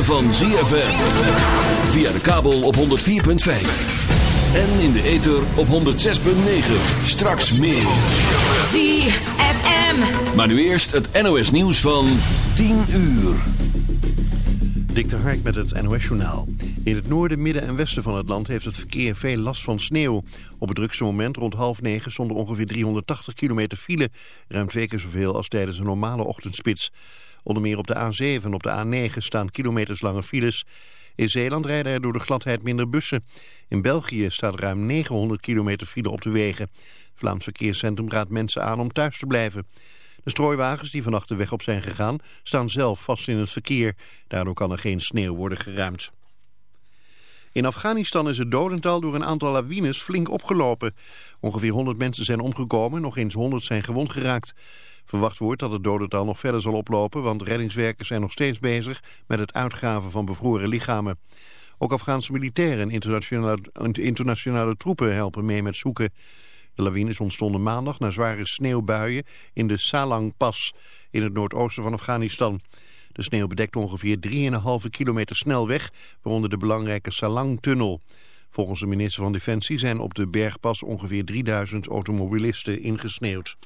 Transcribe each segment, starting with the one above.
ritme van ZFM. Via de kabel op 104.5. En in de ether op 106.9. Straks meer. ZFM. Maar nu eerst het NOS nieuws van 10 uur. Dik de Hark met het NOS-journaal. In het noorden, midden en westen van het land heeft het verkeer veel last van sneeuw. Op het drukste moment, rond half negen, stond er ongeveer 380 kilometer file. Ruim twee keer zoveel als tijdens een normale ochtendspits. Onder meer op de A7 en op de A9 staan kilometerslange files. In Zeeland rijden er door de gladheid minder bussen. In België staat ruim 900 kilometer file op de wegen. Het Vlaams Verkeerscentrum raadt mensen aan om thuis te blijven. De strooiwagens die vannacht de weg op zijn gegaan staan zelf vast in het verkeer. Daardoor kan er geen sneeuw worden geruimd. In Afghanistan is het dodental door een aantal lawines flink opgelopen. Ongeveer 100 mensen zijn omgekomen, nog eens 100 zijn gewond geraakt. Verwacht wordt dat het dodental nog verder zal oplopen, want reddingswerkers zijn nog steeds bezig met het uitgraven van bevroren lichamen. Ook Afghaanse militairen en internationale, internationale troepen helpen mee met zoeken. De lawines ontstonden maandag na zware sneeuwbuien in de Salang-pas in het noordoosten van Afghanistan. De sneeuw bedekt ongeveer 3,5 kilometer snelweg, waaronder de belangrijke Salang-tunnel. Volgens de minister van Defensie zijn op de bergpas ongeveer 3000 automobilisten ingesneeuwd.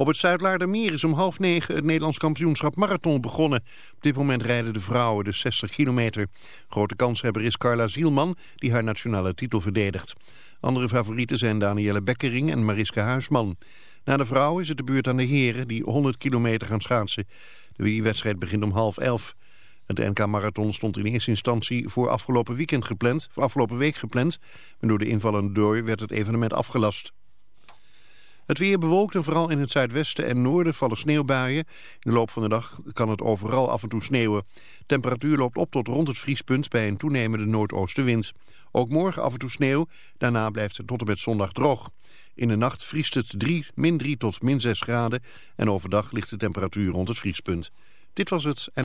Op het Zuidlaardermeer is om half negen het Nederlands kampioenschap marathon begonnen. Op dit moment rijden de vrouwen de 60 kilometer. Grote kanshebber is Carla Zielman, die haar nationale titel verdedigt. Andere favorieten zijn Danielle Bekkering en Mariska Huisman. Na de vrouwen is het de beurt aan de heren die 100 kilometer gaan schaatsen. De wedstrijd begint om half elf. Het NK-marathon stond in eerste instantie voor afgelopen, weekend gepland, voor afgelopen week gepland. Maar door de invallende dooi werd het evenement afgelast. Het weer bewolkt en vooral in het zuidwesten en noorden vallen sneeuwbuien. In de loop van de dag kan het overal af en toe sneeuwen. Temperatuur loopt op tot rond het vriespunt bij een toenemende noordoostenwind. Ook morgen af en toe sneeuw, daarna blijft het tot en met zondag droog. In de nacht vriest het 3, min 3 tot min 6 graden en overdag ligt de temperatuur rond het vriespunt. Dit was het. En...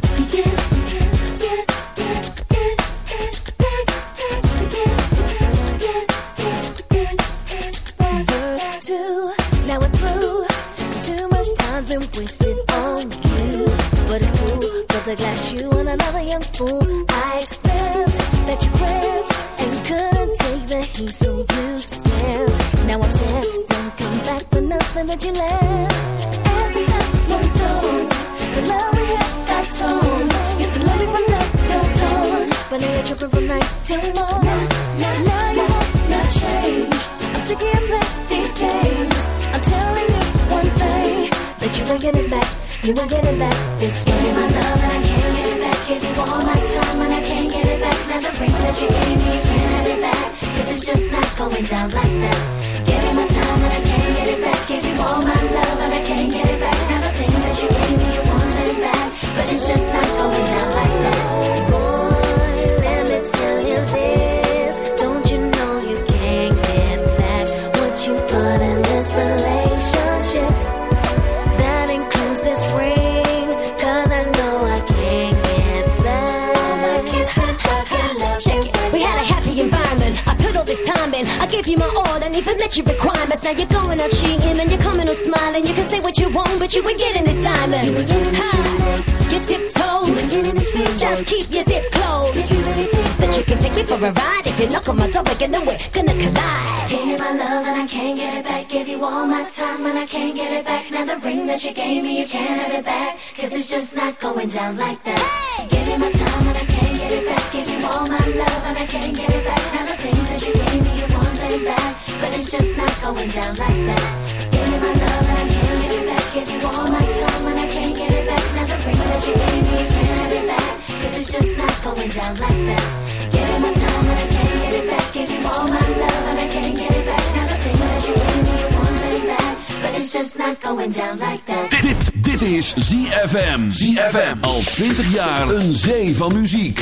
Smiling. You can say what you want, but you ain't getting this diamond. You ain't getting this You tiptoe. You ain't getting this Just keep your zip closed. That you can take me for a ride, if you knock on my door again, then we're gonna collide. Give you my love and I can't get it back. Give you all my time and I can't get it back. Now the ring that you gave me, you can't have it back. Cause it's just not going down like that. Give you my time and I can't get it back. Give you all my love and I can't get it back. Now the things that you gave me, you want them back. But it's just not going down like that. Give you my love Dit, dit is ZFM. ZFM. Al 20 jaar een zee van muziek.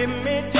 Give me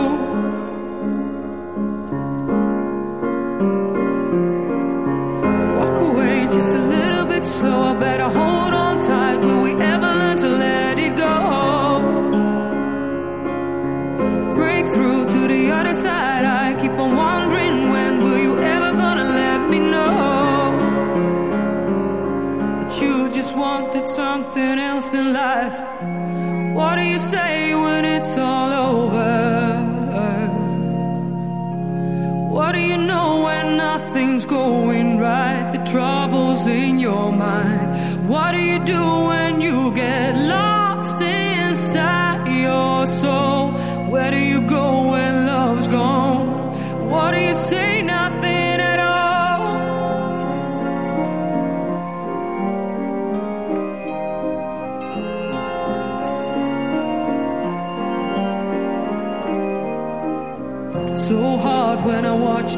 Nothing's going right? The trouble's in your mind. What do you do when you get lost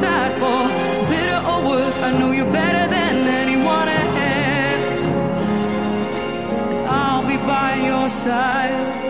The for bitter or worse. I know you better than anyone else. I'll be by your side.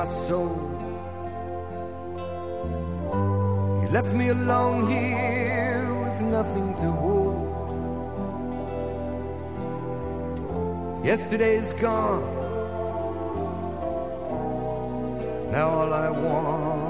You my soul. left me alone here with nothing to hold. Yesterday's gone. Now all I want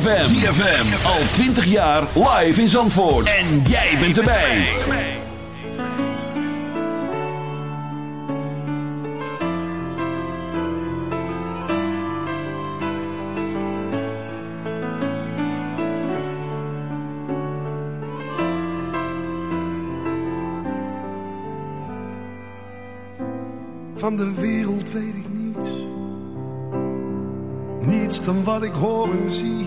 ZFM. Al 20 jaar live in Zandvoort. En jij bent erbij. Van de wereld weet ik niets. Niets dan wat ik hoor en zie.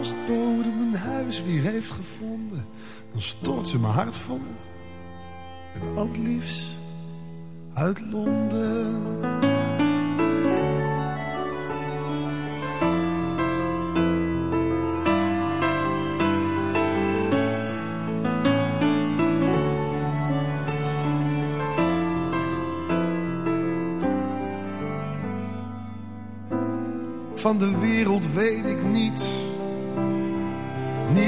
Als de postbode mijn huis weer heeft gevonden, dan stort ze mijn hart vol. Met al het liefst uit Londen. Van de wereld weet ik niets.